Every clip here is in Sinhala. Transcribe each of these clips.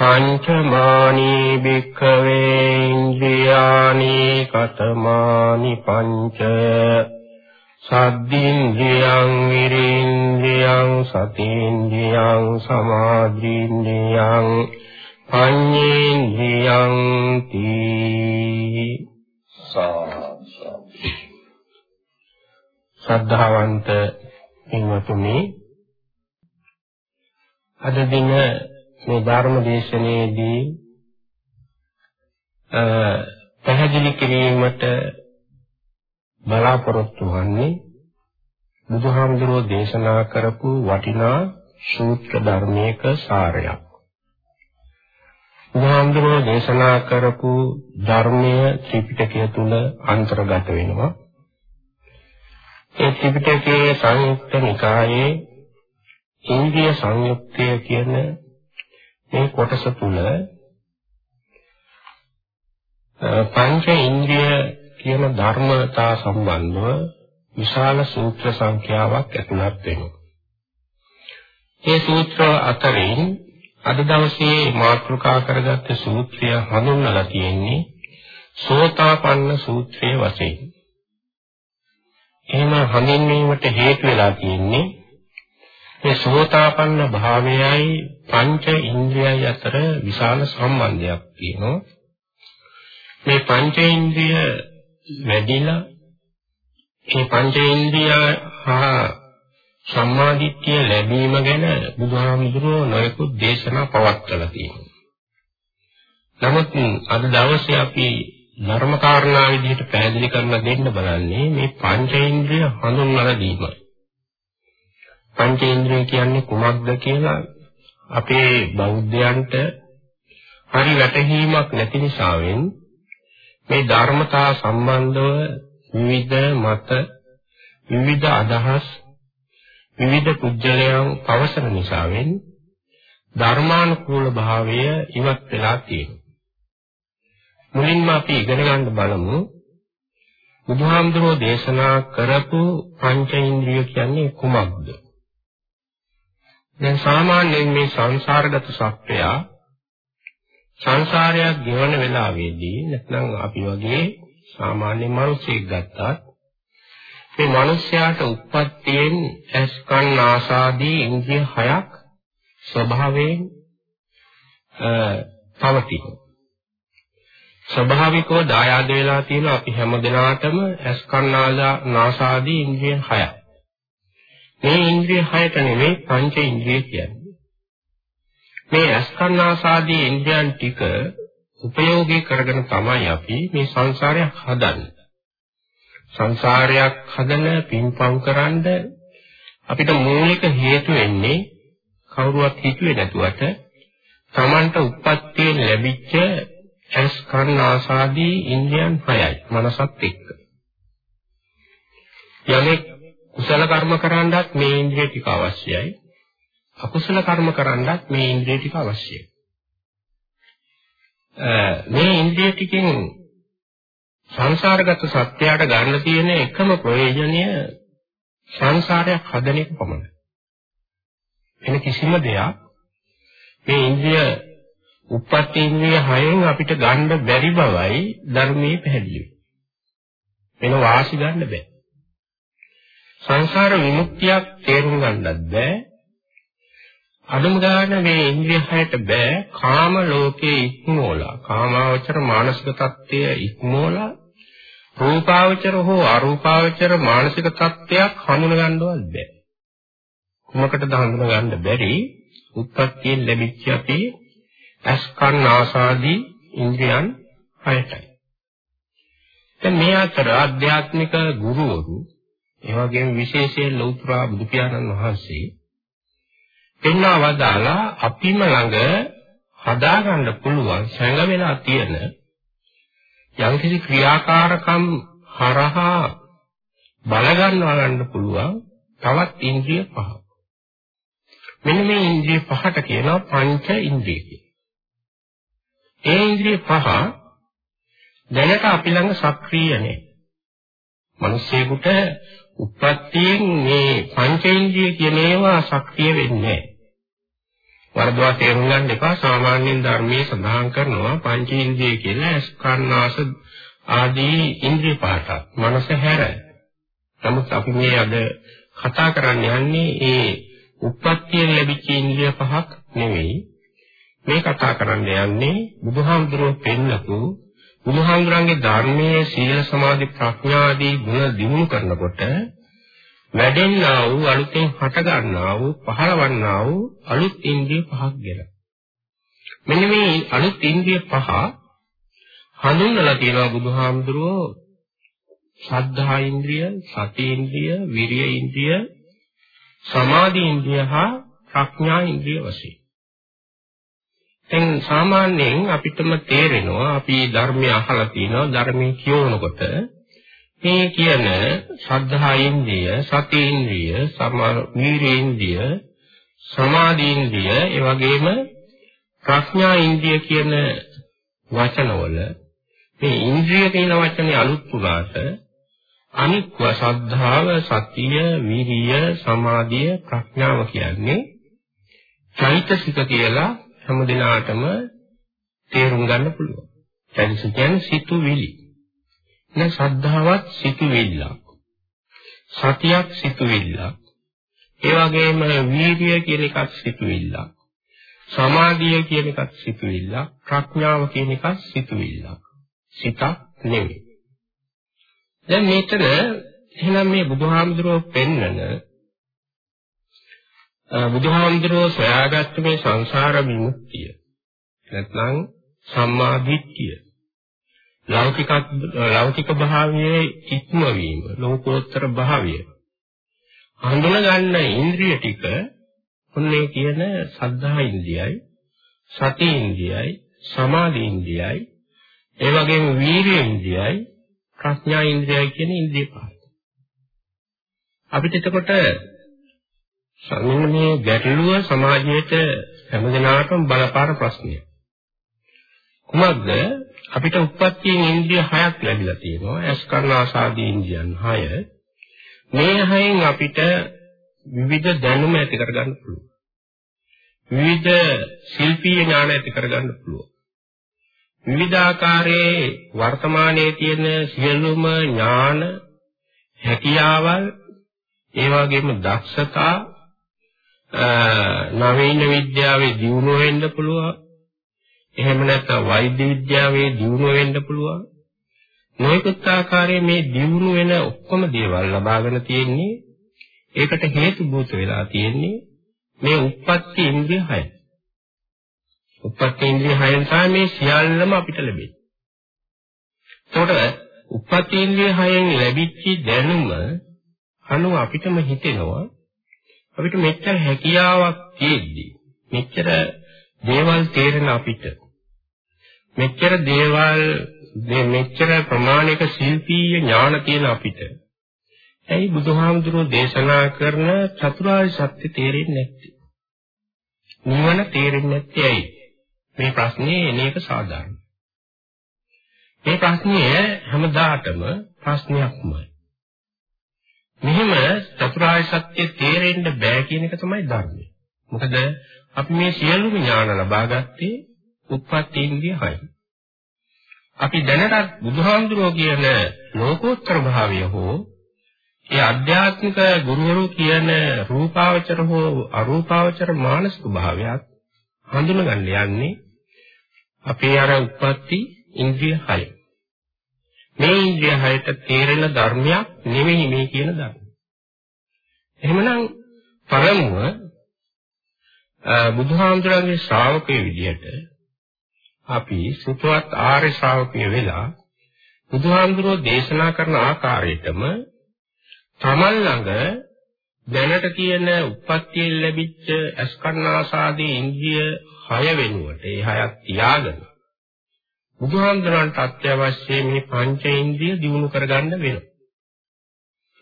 පංචමානී භික්ඛවේ ඉන්ද්‍රියානි කතමානි පංච සද්දින්ද්‍රියං විරින්ද්‍රියං සතීන්ද්‍රියං සමාධීන්ද්‍රියං පඤ්ඤේන්ද්‍රියං තී ශ්‍රද්ධාවන්ත පින්වතුනි අද දින මේ ධර්ම දේශනාවේදී පැහැදිලි කිරීමට බලාපොරොත්තු වන්නේ බුදුහාමුදුරෝ දේශනා කරපු වටිනා සූත්‍ර ධර්මයක සාරයක්. බුදුහාමුදුරෝ දේශනා කරපු ධර්මය ත්‍රිපිටකය තුල අන්තර්ගත වෙනවා. ඒ ත්‍රිපිටකයේ සංයුක්ත නිකායේ ඉන්ද්‍රිය සංයුක්තය කියන මේ කොටස තුල පංච ඉන්ද්‍රිය කියන ධර්මතා සම්බන්ධව විශාල සූත්‍ර සංඛ්‍යාවක් ඇතුළත් වෙනවා. මේ සූත්‍ර අතරින් අද දවසේ මාතෘකා කරගත්ත සූත්‍රය හඳුන්වලා තියෙන්නේ සෝතාපන්න සූත්‍රයේ වශයෙන්. එහෙම හඳුන්වීමට හේතු වෙලා තියෙන්නේ මේ සෝතාපන්න භාවයයි පංච ඉන්ද්‍රියයි අතර විශාල සම්බන්ධයක් තියෙනවා. මේ පංච ඉන්ද්‍රිය වැඩිලා මේ පංච ඉන්ද්‍රිය හා සම්මාදිට්ඨිය ලැබීම ගැන බුදුහාමුදුරුවෝ නොයෙකුත් දේශනා පවත්වලා තියෙනවා. නමුත් අද දවසේ අපි ධර්ම කාරණා විදිහට පැහැදිලි කරලා දෙන්න බලන්නේ මේ පංචේන්ද්‍රිය හඳුන්වලා දීමයි. පංචේන්ද්‍රිය කියන්නේ කුමක්ද කියලා අපේ බෞද්ධයන්ට හරි වැටහීමක් නැති නිසාවෙන් මේ ධර්මතා සම්බන්ධව විවිධ මත විවිධ අදහස් විවිධ පුජ්‍යලයන් පවසන නිසාවෙන් ධර්මානුකූල භාවය ඉවත් වෙලා තියෙනවා. මුලින්ම අපි ඉගෙන ගන්න බලමු බුදුහාමුදුරෝ දේශනා කරපු පංච ඉන්ද්‍රිය කියන්නේ කුමක්ද? දැන් සාමාන්‍යයෙන් මේ සංසාරගත සත්‍යය සංසාරයක් ගෙවන වෙලාවේදී නැත්නම් අපි වගේ සාමාන්‍ය මිනිසෙක් ගත්තත් මේ මිනිස්යාට උත්පත්තියෙන් ඇස් කන් නාසාදී ඉන්ද්‍රිය හයක් ස්වභාවයෙන් පවතින. ස්වභාවිකව දායාද වෙලා තියෙන අපි හැම දිනාටම ඇස් කන් නාසාදී ඉන්ද්‍රිය හයක්. මේ ඉන්ද්‍රිය හයට නෙමෙයි පංච ඉන්ද්‍රිය කියන්නේ. මේ අස්කන්නාසාදී ඉන්ද්‍රියන් ටික උපයෝගී කරගෙන තමයි අපි මේ සංසාරය හදන්නේ. සංසාරයක් හදන පින්පව් කරන්ද අපිට මූලික හේතු වෙන්නේ කවුරුවත් හිතුවේ නැතුවට Tamanට උප්පත්තියෙන් ලැබිච්ච අස්කන්නාසාදී ඉන්ද්‍රියන් හයයි මනසත් එක්ක. යමෙක් කුසල කර්ම කරන්නත් මේ ඉන්ද්‍රිය ටික අවශ්‍යයි. අකුසල කර්ම කරන්නත් මේ ඉන්ද්‍රිය ටික අවශ්‍යයි. මේ ඉන්ද්‍රිය ටිකෙන් සංසාරගත සත්‍යයට ගන්න තියෙන එකම ප්‍රයෝජනය සංසාරයක් හදන එක පමණයි. වෙන කිසිම දෙයක් මේ ඉන්ද්‍රිය උප්පත්ති ඉන්ද්‍රිය හයෙන් අපිට ගන්න බැරි බවයි ධර්මයේ පැහැදිලි. වෙන වාසි ගන්න බෑ. සංසාර විමුක්තියක් තේරුම් ගන්නත් බෑ. අනුම ගන්න මේ ඉන්ද්‍රිය හයට බෑ කාම ලෝකයේ ඉක්මෝලා කාමාවචර මානසික தත්ත්වය ඉක්මෝලා රූපාවචර හෝ අරූපාවචර මානසික தත්ත්වයක් හඳුන ගන්නවත් බෑ. කුමකටද හඳුන ගන්න බැරි? උත්පත්තියෙන් ලැබිච්ච අපේ අස්කන් ආසාදී ඉන්ද්‍රියන් හයටයි. දැන් මේ අතර ආධ්‍යාත්මික ගුරුවරු ඒ වගේම විශේෂයෙන් ලෞතර බුදු පියාණන් වහන්සේ පෙන්වා වදාලා අපිම ළඟ හදාගන්න පුළුවන් සංග වෙලා තියෙන යම්කිසි ක්‍රියාකාරකම් හරහා බල ගන්නවා ගන්න පුළුවන් තවත් ඉන්ද්‍රිය පහක්. මෙන්න මේ ඉන්ද්‍රිය පහට කියනවා පංච ඉන්ද්‍රිය කියලා. ඒ ඉන්ද්‍රිය පහ දැනට අපි ළඟ සක්‍රීය නැහැ. මිනිස්සෙකුට උප්පත්තියෙන් මේ පංචේන්ද්‍රිය කියන ඒවා සක්‍රිය වෙන්නේ නැහැ. වරදවා තේරුම් ගන්න එපා සාමාන්‍යයෙන් ධර්මයේ සඳහන් කරනවා පංචේන්ද්‍රිය කියලා ස්කන්නාස ආදී ඉන්ද්‍රිය පහට මනස හැර. නමුත් අපි මේ අද කතා කරන්න යන්නේ ඒ උප්පත්තියෙන් ලැබිච්ච ඉන්ද්‍රිය පහක් නෙවෙයි. මේ කතා කරන්න යන්නේ බුදුහාමුදුරුවෝ පෙන්නපු බුදුහාමුදුරන්ගේ ධර්මයේ සීල සමාධි ප්‍රඥා ආදී ගුණ දිනු කරනකොට වැඩෙන්නා වූ අලුතෙන් හට ගන්නා වූ පහළවන්නා වූ අලුත් ඉන්ද්‍රිය පහක් ගැන. මෙන්න මේ අලුත් ඉන්ද්‍රිය පහ හඳුන්වලා තියෙනවා බුදුහාමුදුරුවෝ ශ්‍රද්ධා ඉන්ද්‍රිය, සති ඉන්ද්‍රිය, විරිය ඉන්ද්‍රිය, සමාධි ඉන්ද්‍රිය හා ප්‍රඥා ඉන්ද්‍රිය වශයෙන්. දැන් සාමාන්‍යයෙන් අපිටම තේරෙනවා අපි ධර්මය අහලා තිනවා ධර්මයේ කියවනකොට. මේ කියන ශ්‍රද්ධා ඉන්ද්‍රිය, සති ඉන්ද්‍රිය, සමාධි ඉන්ද්‍රිය, සමාධි ඉන්ද්‍රිය, ඒ වගේම ප්‍රඥා ඉන්ද්‍රිය කියන වචනවල මේ ඉන්ද්‍රිය කියන වචනේ අලුත් පුරාට අනික්ව ශ්‍රද්ධාව, සතිය, විරිය, සමාධිය, ප්‍රඥාව කියන්නේ චෛතසික කියලා හැම දිනාටම තේරුම් ගන්න පුළුවන්. චෛතසික කියන්නේ සිතුවිලි. නේ ශ්‍රද්ධාවත් සිතුවිල්ලක්. සතියක් සිතුවිල්ලක්. ඒ වගේම වීර්යය කියන එකත් සිතුවිල්ලක්. සමාධිය කියන එකත් සිතුවිල්ලක්. ප්‍රඥාව කියන එකත් සිතුවිල්ලක්. සිතක් නෙවෙයි. දැන් මෙතන එහෙනම් මේ බුදුහාමුදුරුවෝ පෙන්නන බුදුහාමුදුරුවෝ සොයාගත්ත මේ සංසාර විමුක්තිය. නැත්නම් සම්මා දිට්ඨිය. ලෞකික ලෞකික භාවයේ ඉක්මවීම ලෝකෝත්තර භාවය. හඳුන ගන්න ඉන්ද්‍රිය ටික ඔන්නේ කියන සද්ධා ඉන්ද්‍රියයි සති ඉන්ද්‍රියයි සමාධි ඉන්ද්‍රියයි ඒ වගේම වීර්ය ඉන්ද්‍රියයි ප්‍රඥා ඉන්ද්‍රියයි කියන ඉන්ද්‍රිය පහයි. අපිට එතකොට මෙන්න මේ ගැටලුව සමාජයේට හැමදෙනාටම බලපාන ප්‍රශ්නයක්. කුමක්ද? අපිට උත්පත්තියෙන් ඉන්ද්‍රිය හයක් ලැබිලා තියෙනවා. ඇස් කර්ණ ආසාදී ඉන්ද්‍රියන් හය. මේ හයෙන් අපිට විවිධ දැනුම ඇති කරගන්න පුළුවන්. විවිධ ශිල්පීය ඥාන ඇති කරගන්න පුළුවන්. විවිධ ආකාරයේ වර්තමානයේ තියෙන සියලුම ඥාන හැකියාවල් ඒ වගේම දක්ෂතා නවීන විද්‍යාවේ දියුණුව වෙන්න පුළුවන්. එහෙම නැත්නම් වෛද්‍ය විද්‍යාවේ දියුණුව වෙන්න පුළුවන්. නොයෙකුත් ආකාරයේ මේ දියුණු වෙන ඔක්කොම දේවල් ලබාගෙන තියෙන්නේ ඒකට හේතු භූත වෙලා තියෙන්නේ මේ උප්පත්ති ඉන්ද්‍රිය 6. උප්පත්ති ඉන්ද්‍රිය 6න් තමයි මේ සියල්ලම අපිට ලැබෙන්නේ. එතකොට උප්පත්ති ඉන්ද්‍රිය 6න් ලැබිච්ච දැනුම අනුව අපිටම හිතෙනවා අපිට මෙච්චර හැකියාවක් තියෙද්දි මෙච්චර දේවල් තේරෙන අපිට මෙච්චර දේවල් මෙච්චර ප්‍රමාණික ශිල්පීය ඥාන තියෙන අපිට ඇයි බුදුහාමුදුරුවෝ දේශනා කරන චතුරාර්ය සත්‍ය තේරෙන්නේ නැත්තේ? නිවන තේරෙන්නේ නැත්තේ ඇයි? මේ ප්‍රශ්නේ එන එක සාධාරණයි. මේ ප්‍රශ්නේ හැමදාටම ප්‍රශ්නයක්මයි. මෙහෙම චතුරාර්ය සත්‍ය තේරෙන්න බෑ කියන එක තමයි ධර්මය. මොකද අපි මේ සියලුම ඥාන ලබා ගත්තේ උත්පත්ති ඉන්දිය 6. අපි දැනට බුදුහාමුදුරුවෝ කියන ලෝකෝත්තර භාවය හෝ ඒ ආධ්‍යාත්මික ගුරුවරු කියන රූපාවචර හෝ අරූපාවචර මානසික භාවයක් හඳුනගන්න යන්නේ අපේ අර උත්පත්ති ඉන්ද්‍රිය 6. මේ ඉන්ද්‍රිය හයට තේරෙන ධර්මයක් නෙවෙයි මේ කියන ධර්ම. එහෙමනම් පළමුව බුදුහාමුදුරන්ගේ ශ්‍රාවකයේ විදිහට අපි සුතවත් ආර්ය ශ්‍රාවකය වෙලා බුදුහාමුදුරෝ දේශනා කරන ආකාරයටම තමන් ළඟ දැනට කියන උප්පත්තියෙන් ලැබිච්ච අස්කන්නාසාදී ඉන්ද්‍රිය 6 වෙනුවට ඒ 6ක් තියාගෙන බුදුහාමුදුරන්ට අත්‍යවශ්‍ය මේ පංචේන්ද්‍රිය දියුණු කරගන්න වෙනවා.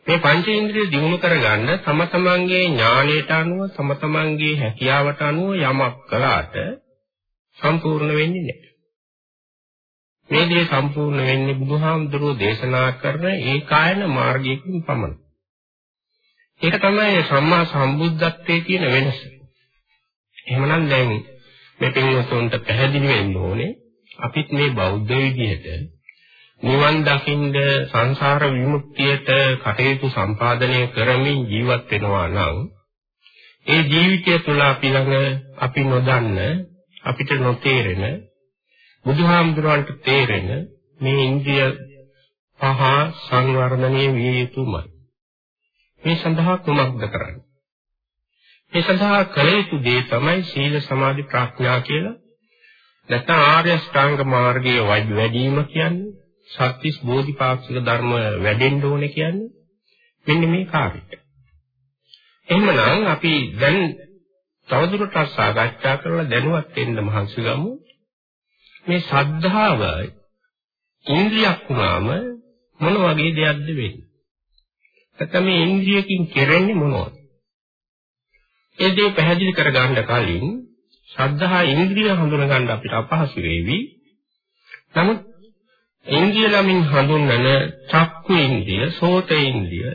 මේ පංචේන්ද්‍රිය දියුණු කරගන්න තම තමන්ගේ ඥාණයට අනුව තම තමන්ගේ හැකියාවට අනුව යමක් කළාට සම්පූර්ණ වෙන්නේ නැහැ. මේ දේ සම්පූර්ණ වෙන්නේ බුදුහාමුදුරුවෝ දේශනා කරන ඒකායන මාර්ගයකින් පමණයි. ඒක තමයි සම්මා සම්බුද්ධත්වයේ තියෙන වෙනස. එහෙමනම් දැන් මේ පින්වතුන්ට පැහැදිලි වෙන්න ඕනේ අපිත් මේ බෞද්ධ විදිහට නිවන් දකින්ද සංසාර විමුක්තියට කටයුතු සම්පාදනය කරමින් ජීවත් වෙනවා නම් ඒ ජීවිතය තුළ අපි ළඟ අපි නොදන්න අපිට නොතේරෙන බුදුහාමුදුරන්ට තේරෙන මේ ඉන්ද්‍රිය පහ සංවර්ධනය විය යුතුමයි. මේ සඳහා කුමක්ද කරන්නේ? මේ සඳහා කළ යුතු දේ තමයි සීල සමාධි ප්‍රඥා කියලා. නැත්නම් ආර්ය ශ්‍රාංග මාර්ගයේ වැඩිම කියන්නේ සත්‍තිස් බෝධිපාක්ෂික ධර්ම වැඩෙන්න ඕනේ කියන්නේ මෙන්න මේ කාර්යය. එහෙමනම් අපි දැන් තවදුරටත් සාකච්ඡා කරලා දැනුවත් වෙන්න මහන්සි ගමු. මේ ශ්‍රද්ධාව ඉන්ද්‍රියක් වුණාම මොන වගේ දෙයක්ද වෙන්නේ? නැත්නම් මේ ඉන්ද්‍රියකින් කෙරෙන්නේ මොනවද? ඒ දේ පැහැදිලි කරගන්න කලින් ශ්‍රද්ධා ඉන්ද්‍රිය හඳුනගන්න අපිට අපහසු වෙවි. නමුත් ඉන්ද්‍රිය ළමින් හඳුන්වන චක්කු ඉන්ද්‍රිය, සෝත ඉන්ද්‍රිය,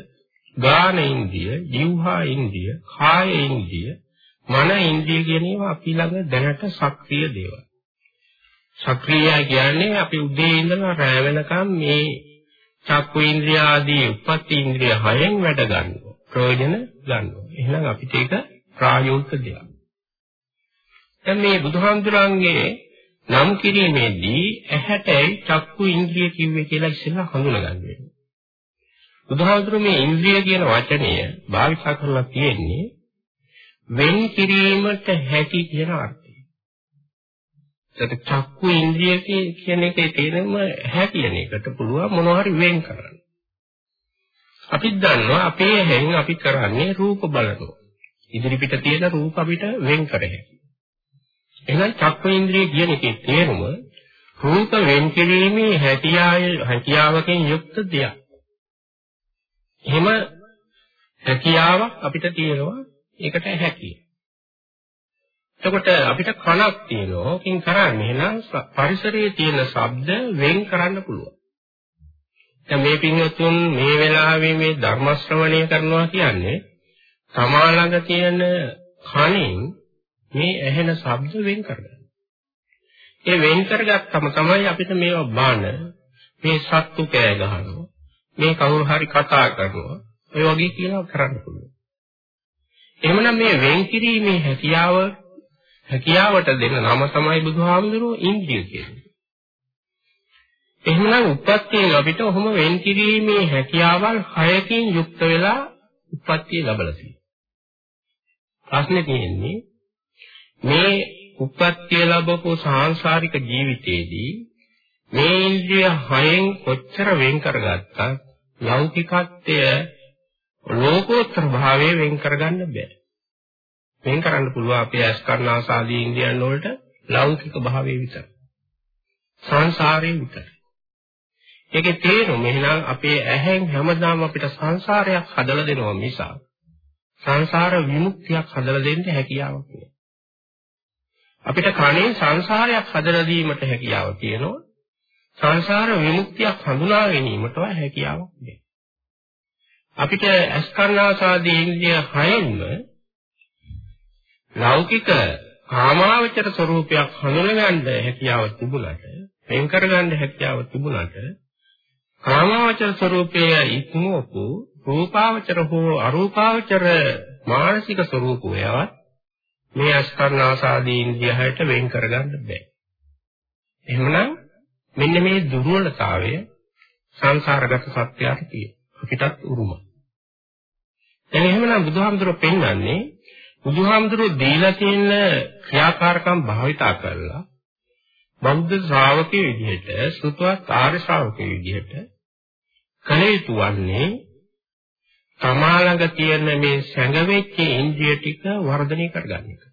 ගාන ඉන්ද්‍රිය, જીවහා ඉන්ද්‍රිය, කාය ඉන්ද්‍රිය, මන ඉන්ද්‍රිය කියන ඒවා අපි ළඟ දැනට සක්‍රිය දේවල්. සක්‍රිය කියන්නේ අපි උදේ ඉඳලා රැ වෙනකම් මේ චක්කු ඉන්ද්‍රිය ආදී උපත් ඉන්ද්‍රිය හයෙන් වැඩ ගන්නවා. ප්‍රයෝජන ගන්නවා. එහෙනම් අපිට ඒක ප්‍රායෝගික දෙයක්. දැන් මේ බුදුහාමුදුරන්ගේ නම් කිරීමේදී ඇහැටයි චක්කු ඉන්ද්‍රිය කිව්වේ කියලා ඉස්සෙල්ලා හඳුනගන්න වෙනවා. බුදුහාමුදුරු මේ ඉන්ද්‍රිය කියන වචනය භාවිත කරලා තියෙන්නේ වෙන් කිරීමට හැකි කියන අර්ථය. ඒක චක්කු ඉන්ද්‍රිය කියන එකේ තේරුම හැ කියන එකට පුළුවන් මොනවා හරි වෙන් කරන්න. අපිත් දන්නවා අපේ ඇහෙන් අපි කරන්නේ රූප බලනවා. ඉදිරි පිට තියෙන රූප අපිට වෙන් කර හැකියි. එහෙනම් චක්කේන්ද්‍රිය කියන එකේ තේරුම රූප වෙන් කිරීමේ හැකියාවකින් යුක්ත දෙයක්. එහෙම හැකියාවක් අපිට තියෙනවා ඒකට හැකියි. එතකොට අපිට කනක් තියෙනවා. ඕකෙන් කරන්නේ එහෙනම් පරිසරයේ තියෙන ශබ්ද වෙන් කරන්න පුළුවන්. දැන් මේ පින්වත්තුන් මේ වෙලාවේ මේ ධර්ම ශ්‍රවණය කරනවා කියන්නේ තමා ළඟ තියෙන කණෙන් මේ ඇහෙන ශබ්ද වෙන් කරගන්න. ඒ වෙන් කරගත්තම තමයි අපිට මේවා බාන මේ සත්තු කෑ ගහනවා. මේ කවුරු හරි කතා කරනවා. ඔය වගේ කියලා කරන්න පුළුවන්. එහෙමනම් මේ වෙන් කිරීමේ හැකියාව හැකියාවට දෙන නම තමයි බුදුහාමුදුරුවෝ ඉන්ද්‍රිය කියන්නේ. එහෙනම් උපත්යෙන් අපිට ඔහොම වෙන් කිරීමේ හැකියාවල් හයකින් යුක්ත වෙලා උපත්තිය ලැබලා තියෙනවා. ප්‍රශ්නේ තියෙන්නේ මේ උපත්තිය ලැබපු සාංශාරික ජීවිතයේදී මේ ඉන්ද්‍රිය හයෙන් කොච්චර වෙන් කරගත්තත් ලෞකිකත්වය ලෝකෝත්තර භාවයේ වෙන් කරගන්න බෑ. වෙන් කරන්න පුළුවන් අපේ අස්කරණාසාදී ඉන්ද්‍රියන් වලට ලෞකික භාවයේ විතර. සංසාරේ විතර. ඒකේ තේරුම එහෙනම් අපේ ඇහෙන් හැමදාම අපිට සංසාරයක් හදලා දෙනවා මිසක් සංසාර විමුක්තියක් හදලා දෙන්න හැකියාවක් නෑ. අපිට කණේ සංසාරයක් හදලා දීමට හැකියාව තියෙනවා. සංසාර විමුක්තියක් හඳුනා ගැනීමට හැකියාවක් නැහැ. අපිට අස්කරණාසාදී ඉන්ද්‍රිය හයෙන්ම ලෞකික කාමාවචර ස්වરૂපයක් හඳුනගන්න හැකියාව තිබුණාට, වෙන් කරගන්න හැකියාව තිබුණාට කාමාවචර ස්වરૂපයේ ඉක්මවපු රූපාවචර හෝ අරූපාවචර මානසික ස්වરૂපයවත් මේ අස්කරණාසාදී ඉන්ද්‍රියහයට වෙන් කරගන්න බෑ. එහෙමනම් මෙන්න මේ දුර්වලතාවය සංසාරගත සත්‍යයට තියෙන. අපිටත් උරුමයි. දැන් එහෙමනම් බුදුහාමුදුරුවෝ පෙන්වන්නේ බුදුහාමුදුරුවෝ දීලා තියෙන ක්‍රියාකාරකම් භාවිතා කරලා බෞද්ධ ශ්‍රාවකයේ විදිහට සුතවත් ආර්ය ශ්‍රාවකයේ විදිහට කළ යුතු වන්නේ තමා ළඟ තියෙන මේ සැඟවෙච්ච ඉන්ද්‍රිය ටික වර්ධනය කරගන්න එක.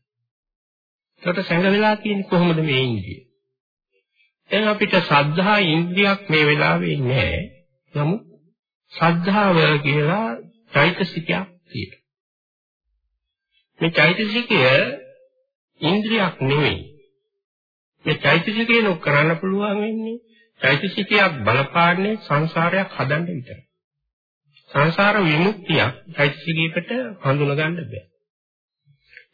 ඒකට සැඟ වෙලා තියෙන්නේ කොහොමද මේ ඉන්ද්‍රිය? දැන් අපිට සද්ධා ඉන්ද්‍රියක් මේ වෙලාවේ නැහැ. නමුත් සද්ධාව කියලා චෛතසිකයක් තියෙනවා. මේ චෛතසිකය ඉන්ද්‍රියක් නෙවෙයි. මේ චෛතසිකේ නො කරන්න පුළුවන් වෙන්නේ චෛතසිකයක් බලපාන්නේ සංසාරයක් හදන්න විතරයි. සංසාර විමුක්තියක් චෛතසිකයකට හඳුනා ගන්න බෑ.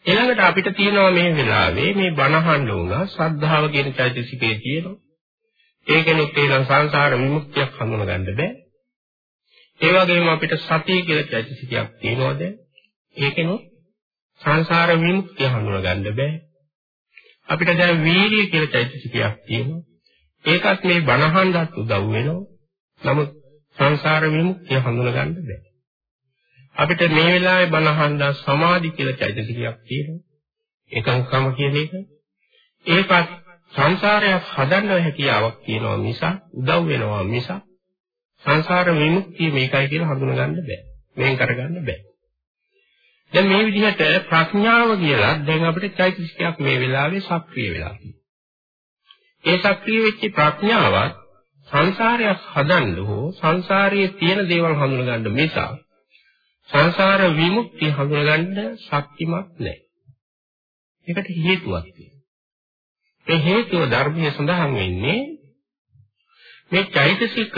ඊළඟට අපිට තියෙනවා මේ වෙලාවේ මේ බණහන්න උනා ශ්‍රද්ධාව කියන චෛතසිකේ තියෙනවා. ඒකෙනුත් ඒ සංසාර විමුක්තියක් හඳුනා ගන්න බෑ. ඒ වගේම අපිට සතිය කියලා චෛතසිකයක් තියෙනවද? ඒකෙනුත් සංසාර විමුක්තිය හඳුනා ගන්න බෑ. අපිට දැන් වීර්ය කියලා චෛතසිකයක් තියෙනවා. ඒකත් මේ බණහන්වත් උදව් වෙනවා. නමුත් සංසාර විමුක්තිය හඳුනා ගන්න බෑ. අපිට මේ වෙලාවේ බණහන්ද සමාධි කියලා චෛතසිකයක් තියෙනවා. එකංකම කියන එක. ඒකත් සංසාරයක් හදන්න හැකියාවක් තියෙනවා මිස උදව් වෙනවා මිස සංසාර විමුක්තිය මේකයි කියලා හඳුනා ගන්න බෑ. මේන් කරගන්න බෑ. දැන් මේ විදිහට ප්‍රඥාව කියලා දැන් අපිට චෛතසිකයක් මේ වෙලාවේ සක්‍රිය වෙලා තියෙනවා. ඒ සක්‍රිය වෙච්ච ප්‍රඥාවත් සංසාරයක් හදන්න හෝ සංසාරයේ තියෙන දේවල් හඳුනා ගන්න මිස සංසාර විමුක්තිය හඳුනා ගන්න ශක්තිමත් නැහැ. ඒකට හේතුවක් තියෙනවා. ඒ හේතුව ධර්මයේ සඳහන් වෙන්නේ මේ චෛතසික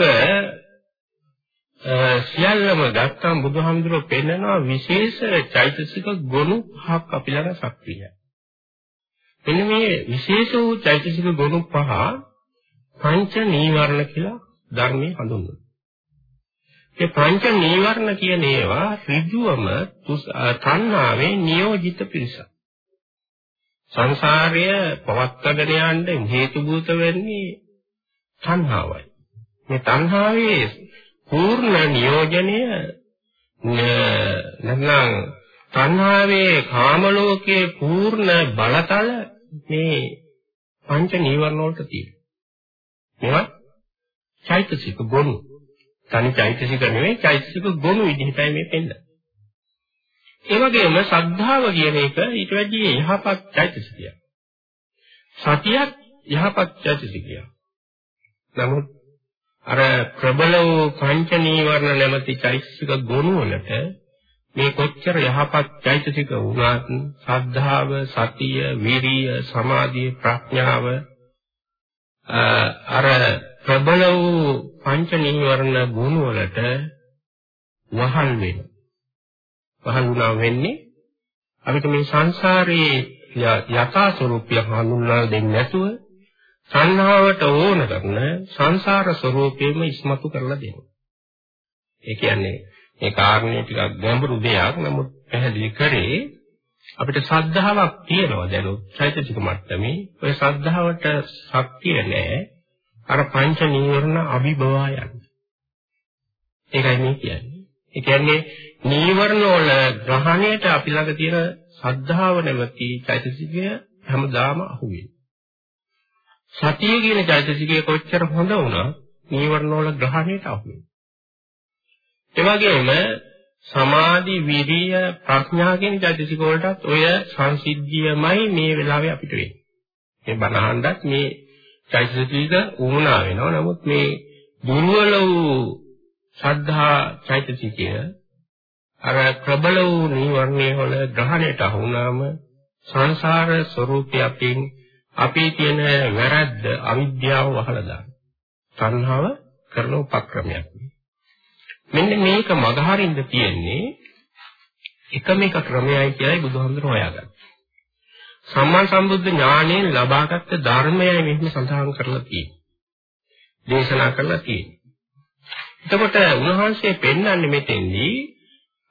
සියල්ලම ගත්තම බුදුහාමුදුරුවෝ පෙන්නනවා විශේෂ චෛතසික ගුණ පහක් අපි ළඟ සක්‍රියයි. මෙන්න මේ විශේෂ වූ චෛතසික ගුණ පහ පංච නීවරණ කියලා ධර්මයේ හඳුන්වනවා. මේ පංච නීවරණ කියන ඒවා ඍජුවම තණ්හාවේ නියෝජිත පිරිසක්. සංසාරය පවත්වාගෙන යන්න හේතු භූත වෙන්නේ තණ්හාවයි. මේ තණ්හාවේ පූර්ණ නියෝජනය නැත්නම් තණ්හාවේ කාම ලෝකයේ පූර්ණ බලතල මේ පංච නීවරණ වලට තියෙනවා. මේවා චෛතසික ගොනු. තනි චෛතසික නෙවෙයි චෛතසික ගොනු විදිහටයි මේ පෙන්නන්නේ. ඒ වගේම ශ්‍රද්ධාව කියන එක ඊට වැඩිය යහපත් චෛතසිකයක්. සතියක් යහපත් චෛතසිකයක්. නමුත් අර ප්‍රබල වූ පංච නීවරණ නැමැති චෛතසික ගොනු වලට මේ කොච්චර යහපත් චෛතසික වුණත් ශ්‍රද්ධාව, සතිය, විරිය, සමාධිය, ප්‍රඥාව අර ප්‍රබල වූ පංච නීවරණ ගුණ වලට වහල් වෙනවා. වහල් වුණා වෙන්නේ අපිට මේ සංසාරයේ යථා ස්වરૂපය හඳුන්වලා දෙන්නේ නැතුව සංහාවට ඕන කරන සංසාර ස්වરૂපෙම ඉස්මතු කරලා දෙනවා. ඒ කියන්නේ මේ කාරණේ ටිකක් ගැඹුරු දෙයක් නමුත් පැහැදිලි කරේ අපිට ශ්‍රද්ධාවක් තියෙනවා දැනුත් චෛතසික මට්ටමේ. ඔය ශ්‍රද්ධාවට ශක්තිය නැහැ. අර පංච නීවරණ අභිභවා යන්නේ. ඒකයි මේ කියන්නේ. ඒ කියන්නේ නීවරණ වල ග්‍රහණයට අපි ළඟ තියෙන ශ්‍රද්ධාව නැමැති චෛතසිකය හැමදාම අහුවෙන්නේ. සතිය කියන චෛතසිකය කොච්චර හොඳ වුණා නීවරණ වල ග්‍රහණයට අහුවෙන්නේ. ඒ වගේම සමාධි විරිය ප්‍රඥා කියන චෛතසික වලටත් ඔය සංසිද්ධියමයි මේ වෙලාවේ අපිට වෙන්නේ. මේ බණහන්ඩත් මේ චෛතසික උමුණා වෙනවා. නමුත් මේ දුර්වල වූ ශ්‍රද්ධා චෛතසිකය අර ප්‍රබල වූ නිවර්ණයේ වල ග්‍රහණයට අහුණාම සංසාර ස්වરૂපයෙන් අපේ තියෙන වැරද්ද අවිද්‍යාව වහලා දාන. සංහව කරන උපක්‍රමයක්. මෙන්න මේක මගහරින්න තියෙන්නේ එකම එක ක්‍රමයයි කියලායි බුදුහාමුදුරුවෝ හොයාගන්නේ. සම්මා සම්බුද්ධ ඥාණයෙන් ලබාගත් ධර්මයයි මෙහිම සඳහන් කරලා තියෙන්නේ. දේශනා කරලා තියෙන්නේ. එතකොට උන්වහන්සේ පෙන්වන්නේ මෙතෙන්දී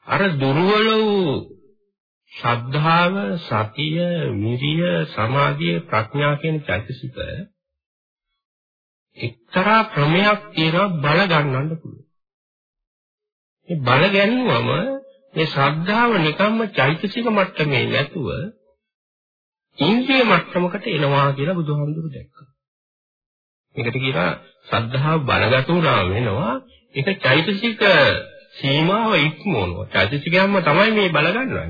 අර දුර්වල වූ ශ්‍රද්ධාව, සතිය, විරිය, සමාධිය, ප්‍රඥා කියන චෛතසික එක්තරා ක්‍රමයක් තියෙනවා බල ගන්නන්න පුළුවන්. මේ බල ගැන්වම මේ ශ්‍රද්ධාව නිකම්ම චෛතසික මට්ටමේ නැතුව ඉන්ද්‍රිය මට්ටමකට එනවා කියලා බුදුහාමුදුරු දැක්කා. මේකට කියනවා ශ්‍රද්ධාව බලගත් උනා වෙනවා. ඒක චෛතසික සීමාව ඉක්මවනවා. චෛතසිකයන්ම තමයි මේ බලගන්නන්නේ.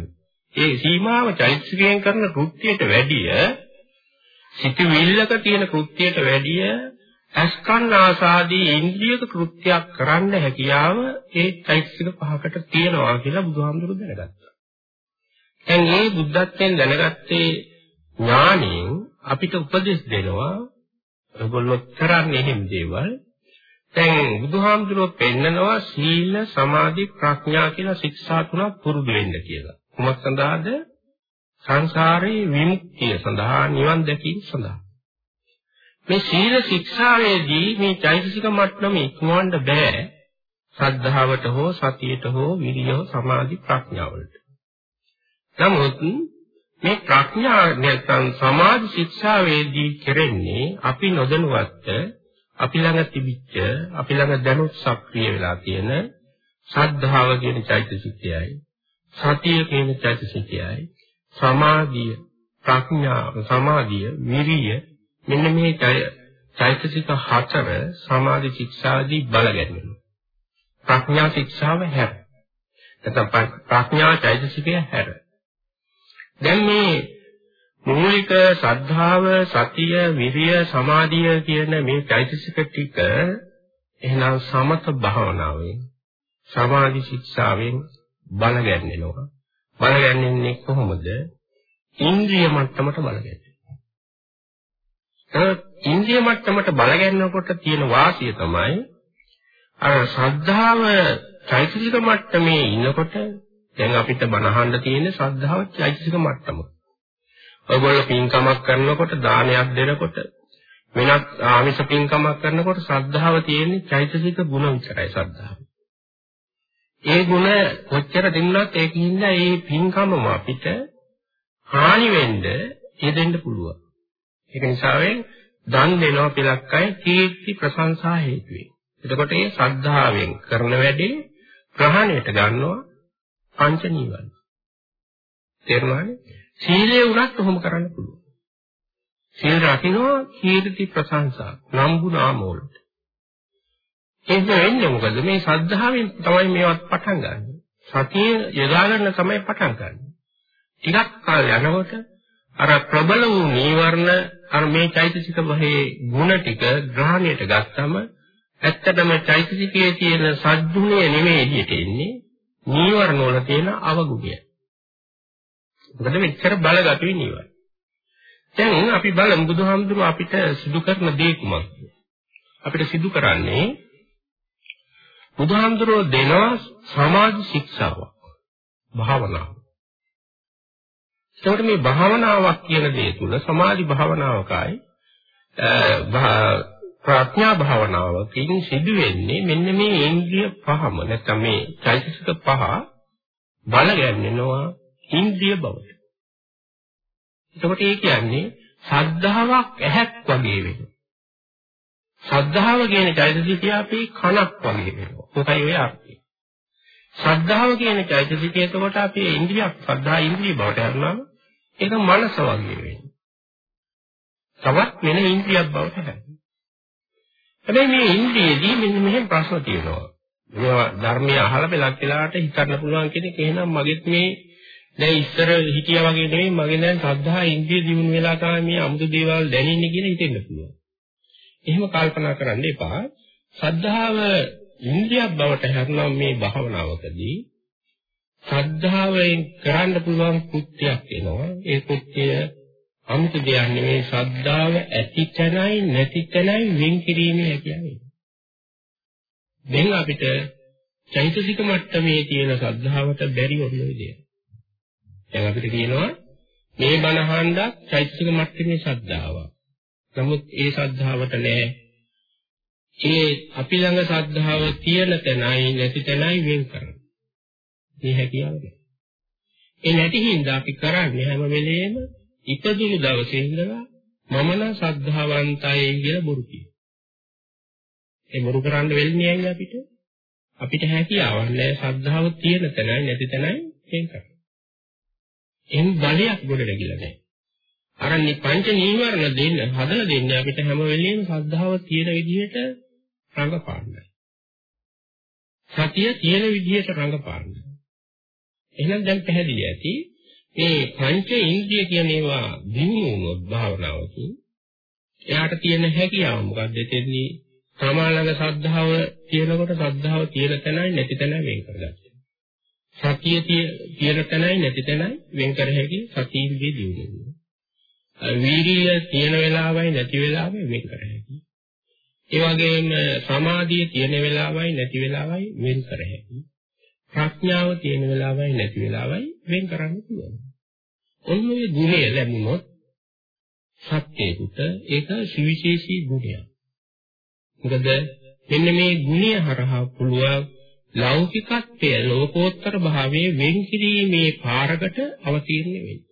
ඒ සීමාව චෛතසිකයෙන් කරන කෘත්‍යයට වැඩිය සිතවිල්ලක තියෙන කෘත්‍යයට වැඩිය අස්කන් ආසාදී ඉන්ද්‍රියක කෘත්‍යයක් කරන්න හැකියාව ඒ චෛතසික පහකට තියෙනවා කියලා බුදුහාමුදුරු දැනගත්තා. දැන් මේ බුද්ධත්වයෙන් දැනගත්තේ ඥාණයෙන් අපිට උපදෙස් දෙනවා ඔයගොල්ලෝ කරන්නේ එහෙම දේවල්. දැන් බුදුහාමුදුරුවෝ පෙන්නනවා සීල සමාධි ප්‍රඥා කියලා ශික්ෂා තුනක් පුරුදු වෙන්න කියලා. කුමක් සඳහාද? සංසාරේ විමුක්තිය සඳහා නිවන් දැකීම සඳහා. මේ සීල ශික්ෂාවේදී මේ චෛතසික මට්ටම ඉක්මවන්න බෑ. ශ්‍රද්ධාවට හෝ සතියට හෝ විරිය හෝ සමාධි ප්‍රඥාවලට. නමුත් මේ ප්‍රඥා නැත්නම් සමාධි ශික්ෂාවේදී කෙරෙන්නේ අපි නොදැනුවත් අපි ළඟ තිබිච්ච අපි ළඟ දැනුත් සක්‍රිය වෙලා තියෙන ශ්‍රද්ධාව කියන චෛතසිකයයි සතිය කියන චෛතසිකයයි සමාධිය ප්‍රඥාව සමාධිය විරිය මෙන්න මේ චෛතසික හතර සමාධි ශික්ෂාදී බල ගැන්වෙනවා ප්‍රඥා ශික්ෂාව හැර. නැත්නම් ප්‍රඥා චෛතසිකය හැර. දැන් මේ මූලික ශ්‍රද්ධාව සතිය විරිය සමාධිය කියන මේ චෛතසික ටික එහෙනම් සමත භාවනාවෙන් සමාධි ශික්ෂාවෙන් බල ගැන්වෙනවා. බල ගැන්වෙන්නේ කොහොමද? ඉන්ද්‍රිය මට්ටමට බල ගැන්වෙනවා ඉන්ද්‍රිය මට්ටමට බල ගැන්වෙනකොට තියෙන වාසිය තමයි අර ශ්‍රද්ධාව චෛතසික මට්ටමේ ඉන්නකොට දැන් අපිට බනහන්න තියෙන ශ්‍රද්ධාව චෛතසික මට්ටම. ඔයගොල්ලෝ පින්කමක් කරනකොට දානයක් දෙනකොට වෙනත් ආමිෂ පින්කමක් කරනකොට ශ්‍රද්ධාව තියෙන්නේ චෛතසික ගුණ විතරයි ශ්‍රද්ධාව. ඒ ගුණ කොච්චර දෙන්නත් ඒකින්ද ඒ පින්කමම අපිට හානි වෙන්න යෙදෙන්න පුළුවන්. ඒක නිසා දන් දෙනවා පිළක්කයි කීර්ති ප්‍රශංසා හේතු වේ. එතකොට මේ ශ්‍රද්ධාවෙන් කරන වැඩේ ප්‍රහාණයට ගන්නවා පංච නීවරණ. තේරුණානේ? සීලය උනත් ඔහොම කරන්න පුළුවන්. සීල රකින්නවා කීර්ති ප්‍රශංසා නම්බු නාම වලට. ඒක වෙන්නේ මොකද? මේ ශ්‍රද්ධාවෙන් තමයි මේවත් පටන් ගන්න. සතිය යොදා ගන්න තමයි පටන් ගන්න. ටිකක් කාල යනකොට අර ප්‍රබල වූ නීවරණ අර මේ චෛතසික වහේ ಗುಣ ටික ග්‍රහණයට ගත්තම ඇත්තටම චෛතසිකයේ තියෙන සද්දුණය නෙමෙයි එළියට එන්නේ නීවරණ වල තියෙන අවගුණය. මොකද මෙච්චර බලගතුයි නීවරණ. දැන් අපි බලමු බුදුහාමුදුරුව අපිට සිදු කරන දේ කුමක්ද? අපිට සිදු කරන්නේ බුදුහාමුදුරුව දෙනවා සමාධි ශික්ෂාවක්. භාවනාව. ඒකට මේ භාවනාවක් කියන දේ තුල සමාධි භාවනාවකයි ප්‍රඥා භාවනාවකින් සිදු වෙන්නේ මෙන්න මේ ඉන්ද්‍රිය පහම නැත්නම් මේ චෛතසික පහ බල ගැන්වෙනවා ඉන්ද්‍රිය බවට. එතකොට ඒ කියන්නේ ශ්‍රද්ධාවක් ඇහක් වගේ වෙනවා. ශ්‍රද්ධාව කියන චෛතසිකය අපේ කනක් වගේ වෙනවා. මොකයි ඔය අර්ථය? ශ්‍රද්ධාව කියන චෛතසිකය එතකොට අපේ ඉන්ද්‍රියක් ශ්‍රද්ධා ඉන්ද්‍රිය බවට හරනම ඒක මනස වගේ වෙනවා. තවත් වෙන ඉන්ද්‍රියක් බවට හැදෙනවා. හැබැයි මේ ඉන්ද්‍රියේදී මෙන්න මෙහෙම ප්‍රශ්න තියෙනවා. මේවා ධර්මය අහලා බලක් වෙලාවට හිතන්න පුළුවන් කෙනෙක් එහෙනම් මගෙත් මේ දැන් ඉස්සර හිටියා වගේ නෙමෙයි මගේ දැන් ශ්‍රද්ධා ඉන්ද්‍රිය දිනු වෙලා තමයි මේ අමුතු දේවල් දැනෙන්නේ කියලා හිතෙන්න පුළුවන්. එහෙම කල්පනා කරන්න එපා. ශ්‍රද්ධාව ඉන්ද්‍රියක් බවට හැරුණා මේ භාවනාවකදී ශ්‍රද්ධාවෙන් කරන්න පුළුවන් කෘත්‍යයක් වෙනවා. ඒ කෘත්‍යය 아무තු දෙයක් නෙමෙයි ශ්‍රද්ධාව ඇති තැනයි නැති තැනයි වෙන් කිරීමේ හැකියාව. දැන් අපිට චෛතසික මට්ටමේ තියෙන ශ්‍රද්ධාවට බැරි ඔන්න විදිය. දැන් අපිට කියනවා මේ බණහන්ඩ චෛතසික මට්ටමේ ශ්‍රද්ධාවක්. නමුත් ඒ ශ්‍රද්ධාවට නෑ. ඒ අපි ළඟ ශ්‍රද්ධාව තියෙන තැනයි නැති තැනයි වෙන් කරන්නේ. මේ හැකියාව නෑ. ඒ නැති හින්දා අපි කරන්නේ හැම වෙලේම ඉපදුණු දවසේ ඉඳලා මම නම් ශ්‍රද්ධාවන්තයි කියලා බොරු කියනවා. ඒ බොරු කරන්න වෙන්නේ ඇයි අපිට? අපිට හැකියාවක් නැහැ ශ්‍රද්ධාව තියෙන තැනයි නැති තැනයි වෙන් කරන්න. එම් බලයක් ගොඩ නැගිලා නැහැ. අර පංච නීවරණ දෙන්න හදලා දෙන්නේ අපිට හැම වෙලෙම ශ්‍රද්ධාව තියෙන විදිහට රඟපාන්නයි. සතිය තියෙන විදිහට රඟපාන්නයි. එහෙනම් දැන් පැහැදිලි ඇති මේ පංච ඉන්ද්‍රිය කියන ඒවා දිනු වුණොත් භාවනාවකින් එයාට තියෙන හැකියාව මොකක්ද එතෙන්දී සමාලංග ශ්‍රද්ධාව තියෙනකොට ශ්‍රද්ධාව තියෙන තැනයි නැති තැනයි වෙන් කරගත්තා. සතිය තියෙන තැනයි නැති තැනයි වෙන් කර හැකි සතියින්දී දියුණුව. වීර්යය තියෙන වෙලාවයි නැති වෙලාවයි වෙන් කර හැකි. ඒ වගේම සමාධිය තියෙන වෙලාවයි නැති වෙලාවයි වෙන් කර හැකි. ප්‍රඥාව තියෙන වෙලාවයි නැති වෙලාවයි වෙන් කරන්න පුළුවන්. ඔන්න ඔය ගුණය ලැබුණොත් සත්‍යයකට ඒක සුවිශේෂී ගුණයක්. මොකද මෙන්න මේ ගුණය හරහා පුළුවන් ලෞකිකත්වය ලෝකෝත්තර භාවයේ වෙන් කිරීමේ පාරකට අවතීර්ණ වෙන්න.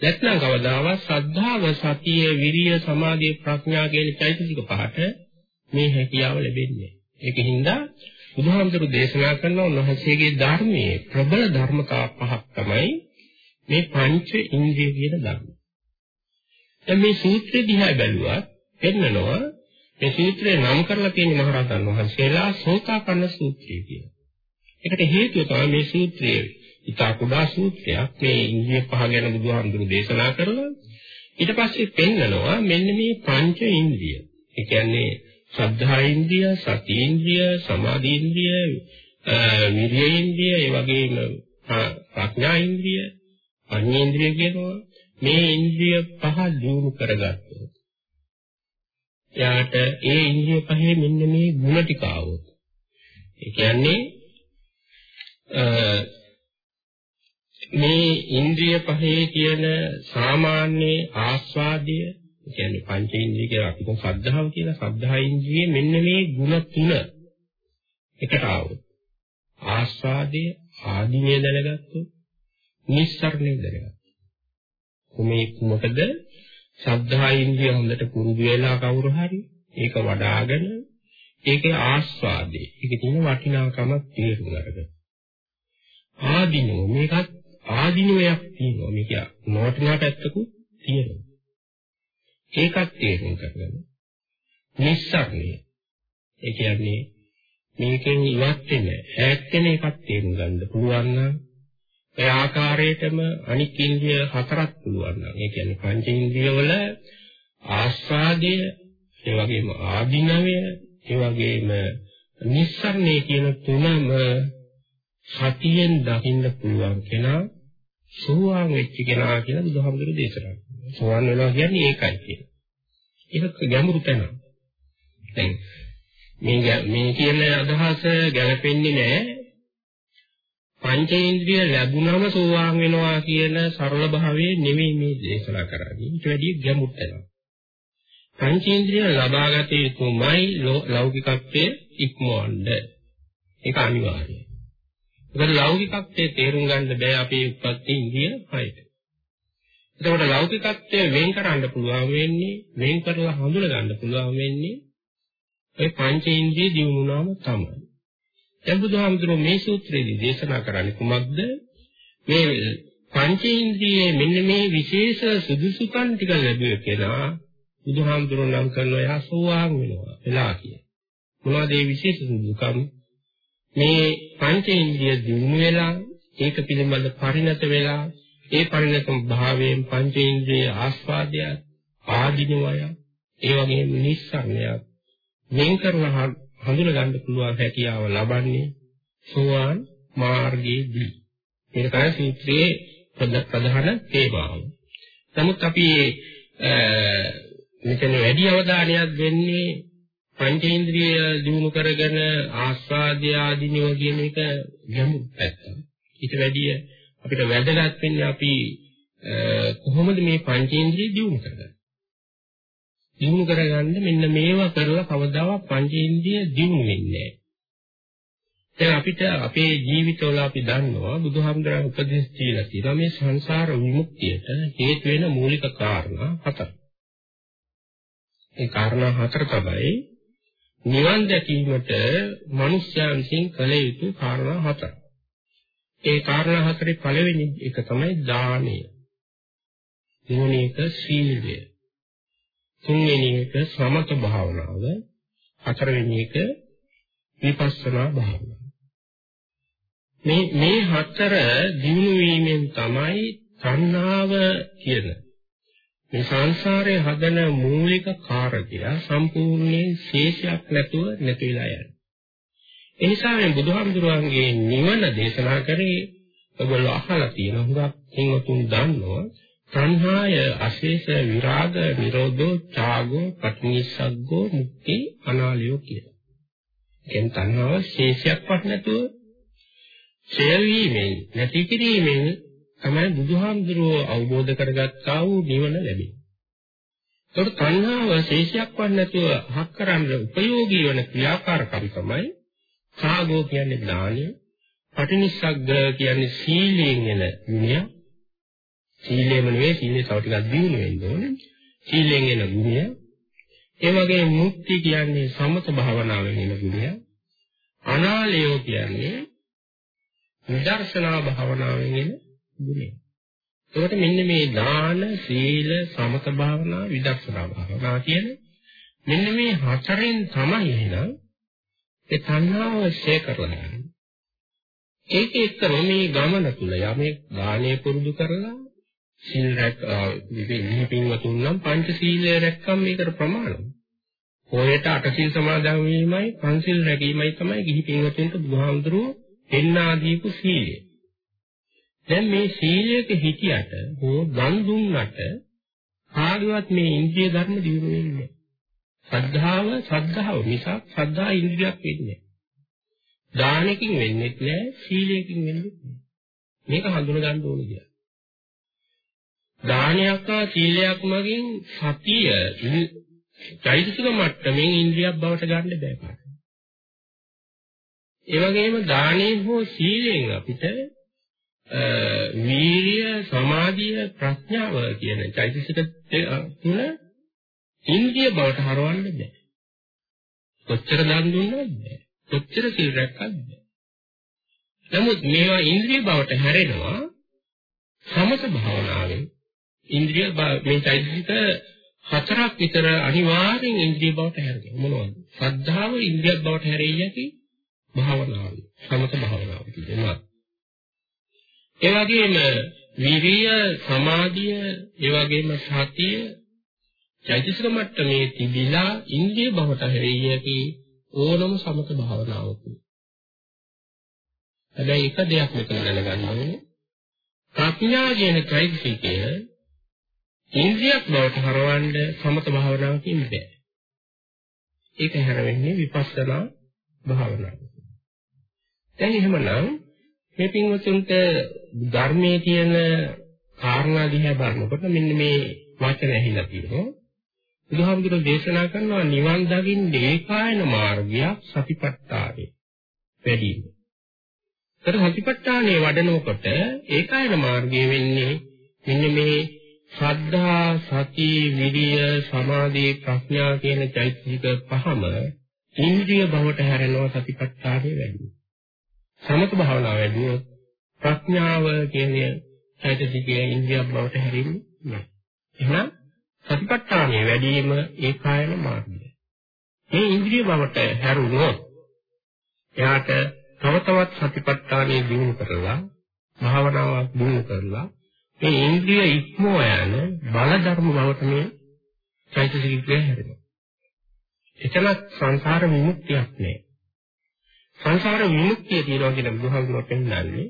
නැත්නම් කවදාවත් ශ්‍රද්ධාව, සතිය, විරිය, සමාධිය, ප්‍රඥා කියන චෛතසික පහට මේ හැකියාව ලැබෙන්නේ. ඒකින්ද බුදුහාමුදුරු දේශනා කරන උන්වහන්සේගේ ධර්මයේ ප්‍රබල ධර්මතා පහක් තමයි මේ පංච ඉන්ද්‍රිය කියන ධර්ම. දැන් මේ සූත්‍රය දිහා බැලුවත් පෙන්නනවා මේ සූත්‍රය නම් කරලා තියෙන මහරහතන් වහන්සේලා සෝතාපන්න සූත්‍රය කියලා. ඒකට හේතුව තමයි මේ සූත්‍රයේ ඉතා කුඩා සූත්‍රයක් මේ ඉන්ද්‍රිය පහ ගැන බුදුහාමුදුරු දේශනා කරලා ඊට පස්සේ පෙන්නනවා මෙන්න මේ පංච ඉන්ද්‍රිය. ඒ කියන්නේ ශ්‍රද්ධා ඉන්ද්‍රිය, සති ඉන්ද්‍රිය, සමාධි ඉන්ද්‍රිය, විරිය ඉන්ද්‍රිය, ඒ වගේම ප්‍රඥා ඉන්ද්‍රිය, අඤ්ඤේන්ද්‍රිය කියනවා. මේ ඉන්ද්‍රිය පහ දියුණු කරගත්තොත් එයාට ඒ ඉන්ද්‍රිය පහේ මෙන්න මේ ಗುಣ ටික આવොත්. ඒ කියන්නේ මේ ඉන්ද්‍රිය පහේ කියන සාමාන්‍ය ආස්වාදය කියන්නේ පංච ඉන්ද්‍රිය කියලා අපි කොහොම සද්ධාව කියලා සද්ධා ඉන්ද්‍රියේ මෙන්න මේ ಗುಣ තුන එකට ආවොත් ආස්වාදය ආදීනේ දැනගත්තොත් නිස්සරණේ දැනගත්තොත් කොමේ කුමකද සද්ධා ඉන්ද්‍රිය හොඳට පුරුදු වෙලා කවුරු හරි ඒක වඩාගෙන ඒකේ ආස්වාදේ ඒකේ තියෙන වටිනාකම තේරුම් ගන්න. ආදීනෝ මේකත් ආදීනෝයක් තියෙනවා. මේක නොවටිනා පැත්තකුත් තියෙනවා. ඒකත් තේරුම් කරගන්න. නිස්සාරණය ඒ කියන්නේ මේකෙන් ඉවත් වෙන ඈත් වෙන එකක් තේරුම් ගන්න පුළුවන් නම් ඒ ආකාරයටම අනික් ඉන්ද්‍රිය හතරක් පුළුවන් නම් ඒ කියන්නේ පංච ඉන්ද්‍රිය වල ආස්වාදය ඒ වගේම ආධිනවය ඒ වගේම නිස්සරණය කියන තුනම සතියෙන් දකින්න පුළුවන් කෙනා සෝවාන් වෙච්ච කෙනා කියලා බුදුහාමුදුරු දේශනා කරනවා. සෝවාන් වෙනවා කියන්නේ ඒකයි කියන්නේ. ඒක ගැඹුරු තැනක්. දැන් මේ මේ කියන අදහස ගැලපෙන්නේ නැහැ පංචේන්ද්‍රිය ලැබුණම සෝවාන් වෙනවා කියන සරල භාවයේ නෙමෙයි මේ දේශනා කරන්නේ. ඊට වැඩිය ගැඹුරට යනවා. පංචේන්ද්‍රිය ලබාගත යුතුමයි ලෞකිකත්වයේ ඉක්මවන්න. ඒක අනිවාර්යයි. මොකද ලෞකිකත්වයේ තේරුම් ගන්න බෑ අපේ උත්පත්ති ඉන්ද්‍රිය හයට. එතකොට ලෞකිකත්වයේ වෙන් කරන්න පුළුවන් වෙන්නේ වෙන් කරලා හඳුන ගන්න පුළුවන් වෙන්නේ ඒ පංචේන්ද්‍රිය දියුණුවාම තමයි. දැන් බුදුහාමුදුරුවෝ මේ සූත්‍රයේදී දේශනා කරන්නේ කුමක්ද? මේ පංචේන්ද්‍රියේ මෙන්න මේ විශේෂ සුදුසුකම් ටික ලැබුවේ කියලා බුදුහාමුදුරුවෝ නම් කරනවා එහා සෝවාන් වෙනවා වෙලා කිය. මොනවද මේ විශේෂ සුදුසුකම්? මේ පංචේන්ද්‍රිය දිනු වෙලා ඒක පිළිබඳ පරිණත වෙලා ඒ පරිණත භාවයෙන් පංචේන්ද්‍රිය ආස්වාදය ආදීනවය ඒ වගේම නිස්සාරණයක් වෙන් කරලා හඳුන ගන්න පුළුවන් හැකියාව ලබන්නේ සෝවාන් මාර්ගයේදී. ඒක තමයි සූත්‍රයේ ප්‍රධාන තේමාව. නමුත් අපි මෙතන වැඩි අවධානයක් දෙන්නේ පංචේන්ද්‍රිය දිනු කරගෙන ආස්වාදය ආදීනව කියන එක ගැඹුරු පැත්ත. ඊට වැඩිය අපිට වැදගත් වෙන්නේ අපි කොහොමද මේ පංචේන්ද්‍රිය දිනු කරගන්නේ? දිනු කරගන්න මෙන්න මේවා කරලා කවදාවත් පංචේන්ද්‍රිය දිනු වෙන්නේ නැහැ. අපිට අපේ ජීවිතවල අපි දන්නවා බුදුහාමුදුරන් උපදෙස් දීලා තියෙනවා මේ සංසාර විමුක්තියට හේතු වෙන මූලික කාරණා හතර. ඒ කාරණා හතර තමයි නිවන් දැකීමට මිනිස්යා විසින් කළ යුතු කාරණා හතර. ඒ කාරණා හතරේ පළවෙනි එක තමයි දානය. දෙවෙනි එක සීලය. තුන්වෙනි එක සමත භාවනාව හතරවෙනි එක විපස්සනා භාවනාව මේ මේ හතර දිනු වීමෙන් තමයි තණ්හාව කියන මේ සංසාරයේ හදන මූලික කාරකය සම්පූර්ණයෙන් ශේෂයක් නැතුව නැති වෙලා යනවා. ඒ නිසා මේ බුදුහාමුදුරුවන්ගේ නිවන දේශනා කරේ ඔයගොල්ලෝ අහලා තියෙන හුඟක් හින්වතුන් දන්නවා සංහාය අශේෂ විරාග නිරෝධෝ ඡාගෝ පටිනිස්සග්ගෝ මුක්ති අනාලයෝ කියලා. එන් තණ්හාව ශේෂයක්වත් නැතුව ඡය වීමෙන් නැති කිරීමෙන් තමයි බුදුහාමුදුරුවෝ අවබෝධ කරගත්තා වූ නිවන ලැබෙන්නේ. ඒකට තණ්හාව ශේෂයක්වත් නැතුව හක් කරන්න උපයෝගී වන ක්‍රියාකාරකම් තමයි ඡාගෝ කියන්නේ ඥානය, පටිනිස්සග්ග කියන්නේ සීලයෙන් එන ගුණය. සීලයම නෙවෙයි සීලේ තව ටිකක් දියුණු වෙන්න ඕනේ. සීලයෙන් එන ගුණය. ඒ වගේම මුක්ති කියන්නේ සමත භාවනාවෙන් එන ගුණය. අනාලයෝ කියන්නේ විදර්ශනා භාවනාවෙන් එන ගුණය. ඒකට මෙන්න මේ දාන, සීල, සමත භාවනා, විදර්ශනා භාවනා කියන මෙන්න මේ හතරෙන් තමයි එහෙනම් ඒ තණ්හාව ශේ කරලා යන්නේ. ඒක එක්කම මේ ගමන තුල යමෙක් දානය පුරුදු කරලා සීල් රැක් විවිධ පින්වතුන් නම් පංච සීලය රැක්කම මේකට ප්‍රමාණයි. පොයට අට සීල් සමාදන් වීමයි පංචිල් රැකීමයි තමයි ගිහි පින්වතුන්ට බුදුහාමුදුරුවෝ දෙන්නා දීපු සීලය. දැන් මේ සීලයක හිටියට හෝ දන් දුන්නට කාගේවත් මේ ඉන්ද්‍රිය ධර්ම දියුණු වෙන්නේ නැහැ. ශ්‍රද්ධාව ශ්‍රද්ධාව මිසක් ශ්‍රද්ධා ඉන්ද්‍රියක් වෙන්නේ නැහැ. දානකින් වෙන්නේ නැහැ, සීලයකින් වෙන්නේ නැහැ. මේක හඳුන ගන්න ඕනේ කියලා. දානයක් හා සීලයක් මගින් සතිය චෛතසික මට්ටමින් ඉන්ද්‍රියක් බවට ගන්න බෑ කාට. ඒ වගේම දානයෙන් හෝ සීලයෙන් අපිට වීර්ය සමාධිය ප්‍රඥාව කියන චෛතසික තුන ඉන්ද්‍රිය බවට හරවන්න බෑ. කොච්චර දන් දුන්නත් බෑ. කොච්චර සීල් රැක්කත් බෑ. නමුත් මේවා ඉන්ද්‍රිය බවට හැරෙනවා සමත භාවනාවෙන්. ඉන්ද්‍රිය මේ චෛතසික හතරක් විතර අනිවාර්යෙන් ඉන්ද්‍රිය බවට හැරෙනවා. මොනවද? ශ්‍රද්ධාව ඉන්ද්‍රියක් බවට හැරෙයි යකි භාවනාව. සමත භාවනාව කියනවා. ඒ වගේම විරිය, සමාධිය, ඒ වගේම සතිය චෛතසික මට්ටමේ තිබිලා ඉන්ද්‍රිය බවට හැරෙයි යකි ඕනම සමත භාවනාවක. හැබැයි එක දෙයක් මෙතන දැනගන්න ඕනේ. ප්‍රඥා කියන චෛතසිකය ඉන්ද්‍රියක් බවට හරවන්න සමත භාවනාවකින් බෑ. ඒක හැර වෙන්නේ විපස්සනා භාවනාව. දැන් එහෙමනම් මේ පින්වතුන්ට ධර්මයේ තියෙන කාරණා දිහා බලනකොට මෙන්න මේ වචන ඇහිලා තියෙනවා. බුදුහාමුදුරුවෝ දේශනා කරනවා නිවන් දකින්න ඒකායන මාර්ගයක් සතිපට්ඨානෙ වැඩි. ඒතර සතිපට්ඨානෙ වඩනකොට ඒකායන මාර්ගය වෙන්නේ මෙන්න මේ ශ්‍රද්ධා, සති, විරිය, සමාධි, ප්‍රඥා කියන චෛතසික පහම ඉන්ද්‍රිය බවට හැරෙනවා සතිපට්ඨානෙ වැඩි. සමත භාවනාව වැඩිවොත් ප්‍රඥාව කියන්නේ චෛතසිකයේ ඉන්ද්‍රියක් බවට හැරෙන්නේ නැහැ. එහෙනම් සතිපට්ඨානය වැඩි වීම ඒකායන මාර්ගය. මේ ඉන්ද්‍රිය බවට හැරුණොත් එයාට තව තවත් සතිපට්ඨානය දිනු කරලා භාවනාවක් දිනු කරලා මේ ඉන්ද්‍රිය ඉක්මව යන බල ධර්ම බවට මේ චෛතසිකය හැරෙනවා. එතනත් සංසාර විමුක්තියක් නෑ. සංසාර විමුක්තිය තියෙනවා කියන බුදුහාමුදුරුවෝ පෙන්නන්නේ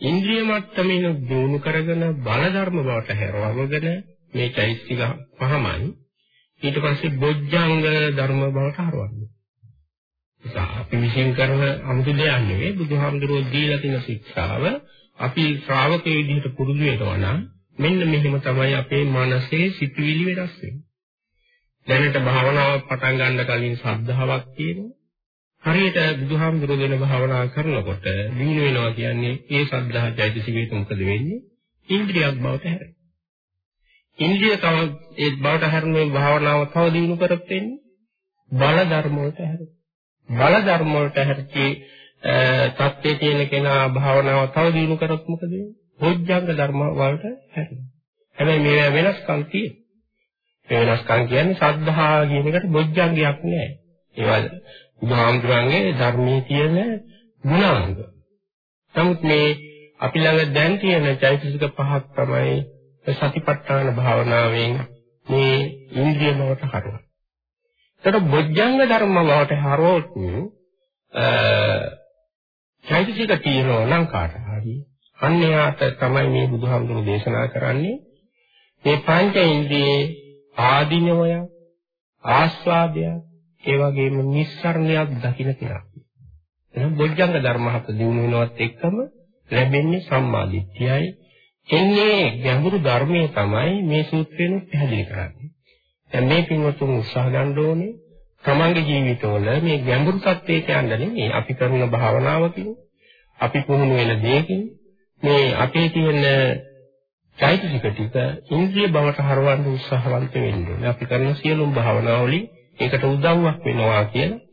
ඉන්ද්‍රිය මට්ටමින් දිනු කරගෙන බල ධර්ම බවට හැරවගෙන මේ චෛත්‍යික පහමයි ඊට පස්සේ බොජ්ජංග ධර්ම බවට හරවන්නේ. ඒක අපි විශ්ෙන් කරන අමුතු දෙයක් නෙවෙයි බුදුහාමුදුරුවෝ දීලා තියෙන ශික්ෂාව අපි ශ්‍රාවකයෙ විදිහට පුරුදු වෙනවා නම් මෙන්න මෙහෙම තමයි අපේ මනසේ සිතුවිලි වෙනස් වෙන්නේ. දැනට භාවනාවක් පටන් ගන්න කලින් ශ්‍රද්ධාවක් තියෙනවා. හරියට බුදුහාමුදුරුවෝ දෙන භාවනා කරනකොට දිනු වෙනවා කියන්නේ ඒ ශ්‍රද්ධා චෛතසිකයට මොකද වෙන්නේ? ඉන්ද්‍රියක් බවට හැරෙනවා. ඉන්ද්‍රිය තව ඒ බවට හැරෙන භාවනාව තව දිනු කරත් වෙන්නේ බල ධර්ම වලට හැරෙනවා. බල ධර්ම වලට හැරී තත්ත්වයේ තියෙන කෙනා භාවනාව තව දිනු කරොත් මොකද වෙන්නේ? බොජ්ජංග ධර්ම වලට හැරෙනවා. හැබැයි මේවා වෙනස්කම් තියෙනවා. මේ වෙනස්කම් කියන්නේ සද්ධා කියන එකට බොජ්ජංගයක් නෑ. ඒවා බුදුහාමුදුරන්ගේ ධර්මයේ තියෙන ගුණාංග. නමුත් මේ අපි ළඟ දැන් තියෙන චෛතසික පහක් තමයි සතිපට්ඨාන භාවනාවෙන් මේ ඉන්ද්‍රිය බවට හරවන. ඒතර බොජ්ජංග ධර්ම බවට හරවොත් චෛතසික තියෙනවා නම් කාට හරි අන්‍යයාට තමයි මේ බුදුහාමුදුරු දේශනා කරන්නේ මේ පංච ඉන්ද්‍රියේ ආධිනවය ආස්වාදය ඒ වගේම නිස්සරණයක් දකින්න කියලා. එහෙනම් බොජ්ජංග ධර්ම හත දිනු වෙනවත් එක්කම ලැබෙන්නේ සම්මාදිට්ඨියයි. එන්නේ ගැඹුරු ධර්මයේ තමයි මේ සූත්‍රයෙන් පැහැදිලි කරන්නේ. දැන් මේ පින්වතුන් උත්සාහ ගන්න ඕනේ තමන්ගේ ජීවිතවල මේ ගැඹුරු තත්ත්වයට යන්න නෙමෙයි අපි කරන භාවනාවකින් අපි පුහුණු වෙන දෙයකින් මේ අපේ තියෙන චෛතසික ටික ඉන්ද්‍රිය බවට හරවන්න උත්සාහවන්ත වෙන්න ඕනේ. අපි කරන සියලුම භාවනාවලින් ඒකට උදව්වක් වෙනවා කියලා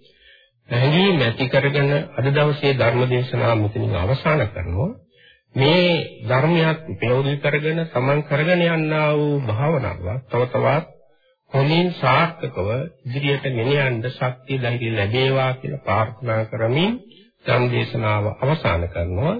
හැඟීම් ඇති කරගෙන අද දවසේ ධර්ම දේශනාව මෙතනින් අවසන් කරනවා. මේ ධර්මයක් ප්‍රයෝගික කරගෙන තමන් කරගෙන යන්නා වූ භාවනාව තව තවත් හොඳින් සාර්ථකව ඉදිරියට ගෙන යන්න ශක්තිය ධෛර්ය ලැබේවා කියලා ප්‍රාර්ථනා කරමින් ධර්ම දේශනාව අවසන් කරනවා.